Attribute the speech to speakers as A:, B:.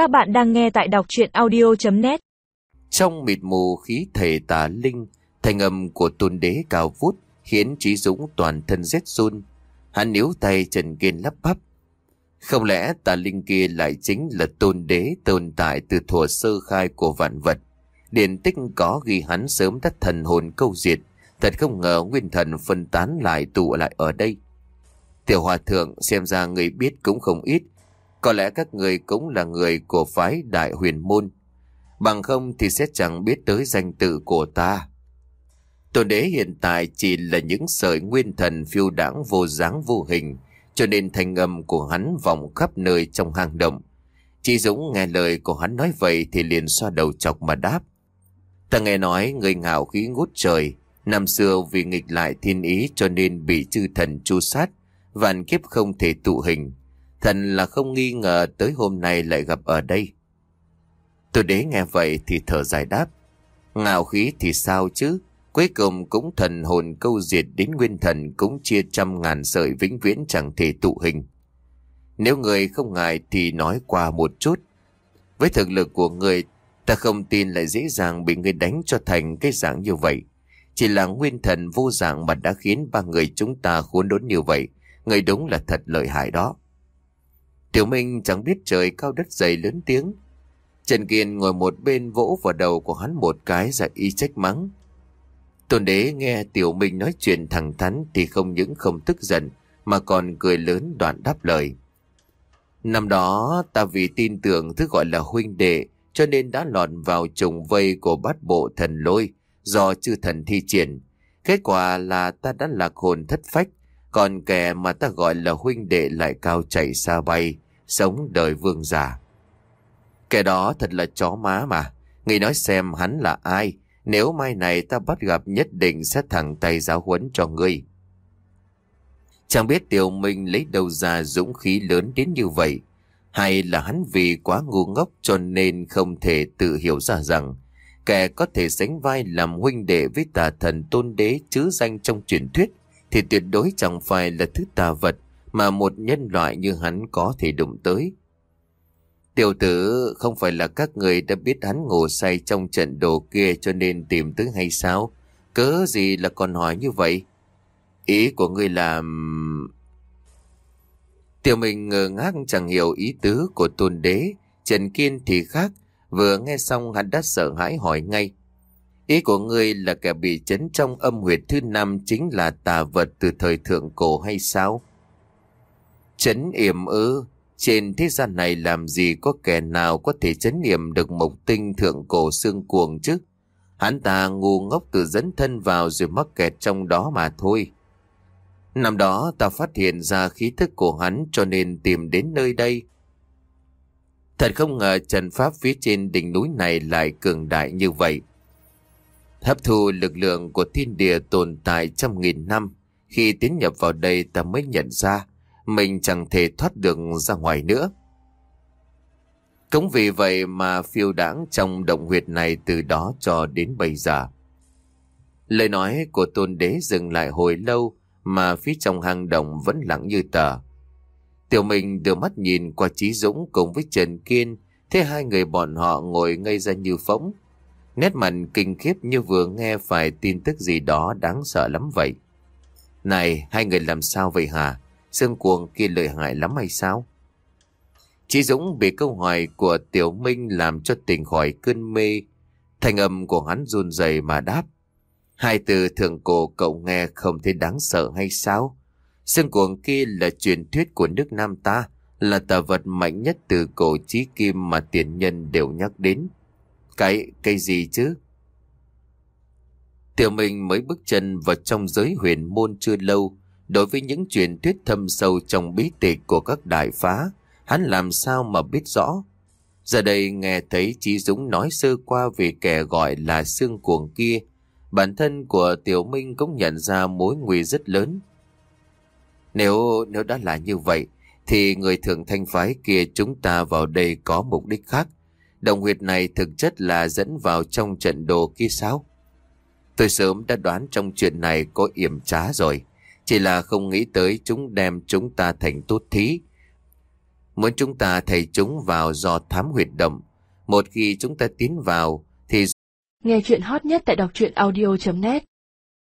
A: Các bạn đang nghe tại đọc chuyện audio.net
B: Trong mịt mù khí thể tà linh, thanh âm của tôn đế cao vút khiến Trí Dũng toàn thân rét run. Hắn níu tay Trần Kiên lắp bắp. Không lẽ tà linh kia lại chính là tôn đế tồn tại từ thuở sơ khai của vạn vật. Điển tích có ghi hắn sớm đắt thần hồn câu diệt. Thật không ngờ nguyên thần phân tán lại tụ lại ở đây. Tiểu hòa thượng xem ra người biết cũng không ít. Có lẽ các người cũng là người của phái đại huyền môn. Bằng không thì sẽ chẳng biết tới danh tự của ta. tổ đế hiện tại chỉ là những sợi nguyên thần phiêu đãng vô dáng vô hình, cho nên thanh âm của hắn vọng khắp nơi trong hang động. Chị Dũng nghe lời của hắn nói vậy thì liền xoa đầu chọc mà đáp. Ta nghe nói người ngạo khí ngút trời, năm xưa vì nghịch lại thiên ý cho nên bị chư thần chu sát, vạn kiếp không thể tụ hình. Thần là không nghi ngờ tới hôm nay lại gặp ở đây. Tôi đế nghe vậy thì thở dài đáp. Ngạo khí thì sao chứ? Cuối cùng cũng thần hồn câu diệt đến nguyên thần cũng chia trăm ngàn sợi vĩnh viễn chẳng thể tụ hình. Nếu người không ngại thì nói qua một chút. Với thực lực của người, ta không tin lại dễ dàng bị người đánh cho thành cái dạng như vậy. Chỉ là nguyên thần vô dạng mà đã khiến ba người chúng ta khốn đốn như vậy. Người đúng là thật lợi hại đó. Tiểu Minh chẳng biết trời cao đất dày lớn tiếng. Trần Kiên ngồi một bên vỗ vào đầu của hắn một cái ra y trách mắng. Tôn đế nghe Tiểu Minh nói chuyện thẳng thắn thì không những không tức giận, mà còn cười lớn đoạn đáp lời. Năm đó, ta vì tin tưởng thứ gọi là huynh đệ, cho nên đã lọt vào trùng vây của bát bộ thần lôi do chư thần thi triển. Kết quả là ta đã lạc hồn thất phách còn kẻ mà ta gọi là huynh đệ lại cao chạy xa bay, sống đời vương giả. Kẻ đó thật là chó má mà. Người nói xem hắn là ai, nếu mai này ta bắt gặp nhất định sẽ thẳng tay giáo huấn cho ngươi. Chẳng biết tiểu minh lấy đâu ra dũng khí lớn đến như vậy, hay là hắn vì quá ngu ngốc cho nên không thể tự hiểu ra rằng kẻ có thể sánh vai làm huynh đệ với tà thần tôn đế chứ danh trong truyền thuyết thì tuyệt đối chẳng phải là thứ tà vật mà một nhân loại như hắn có thể đụng tới. Tiểu tử, không phải là các người đã biết hắn ngủ say trong trận đồ kia cho nên tìm tới hay sao? Cớ gì là còn hỏi như vậy? Ý của ngươi là... Tiểu mình ngờ ngác chẳng hiểu ý tứ của tôn đế. Trần Kiên thì khác. Vừa nghe xong hắn đã sợ hãi hỏi ngay. Ý của ngươi là kẻ bị chấn trong âm huyệt thứ năm chính là tà vật từ thời thượng cổ hay sao? Chấn yểm ư? Trên thế gian này làm gì có kẻ nào có thể chấn yểm được mộc tinh thượng cổ xương cuồng chứ? Hắn ta ngu ngốc từ dẫn thân vào rồi mắc kẹt trong đó mà thôi. Năm đó ta phát hiện ra khí thức của hắn cho nên tìm đến nơi đây. Thật không ngờ trần pháp phía trên đỉnh núi này lại cường đại như vậy. Hấp thu lực lượng của thiên địa tồn tại trăm nghìn năm. Khi tiến nhập vào đây ta mới nhận ra mình chẳng thể thoát được ra ngoài nữa. Cũng vì vậy mà phiêu đãng trong động huyệt này từ đó cho đến bây giờ. Lời nói của tôn đế dừng lại hồi lâu mà phía trong hang động vẫn lặng như tờ. Tiểu Minh đưa mắt nhìn qua Trí Dũng cùng với Trần Kiên, thấy hai người bọn họ ngồi ngây ra như phóng. Nét mặt kinh khiếp như vừa nghe phải tin tức gì đó đáng sợ lắm vậy. Này, hai người làm sao vậy hả? Sương cuồng kia lợi hại lắm hay sao? Chị Dũng bị câu hỏi của Tiểu Minh làm cho tỉnh khỏi cơn mê. Thành âm của hắn run rẩy mà đáp. Hai từ thường cổ cậu nghe không thấy đáng sợ hay sao? Sương cuồng kia là truyền thuyết của nước Nam ta, là tà vật mạnh nhất từ cổ chí kim mà tiền nhân đều nhắc đến. Cái, cái gì chứ? Tiểu Minh mới bước chân vào trong giới huyền môn chưa lâu. Đối với những truyền thuyết thâm sâu trong bí tịch của các đại phá, hắn làm sao mà biết rõ? Giờ đây nghe thấy Chí Dũng nói sơ qua về kẻ gọi là xương cuồng kia, bản thân của Tiểu Minh cũng nhận ra mối nguy rất lớn. Nếu nếu đã là như vậy, thì người thượng thanh phái kia chúng ta vào đây có mục đích khác. Đồng huyệt này thực chất là dẫn vào trong trận đồ kia sao? Tôi sớm đã đoán trong chuyện này có yểm trá rồi. Chỉ là không nghĩ tới chúng đem chúng ta thành tốt thí. Muốn chúng ta thầy chúng vào do thám huyệt động. Một khi chúng ta tiến vào, thì
C: Nghe chuyện hot nhất tại đọc audio.net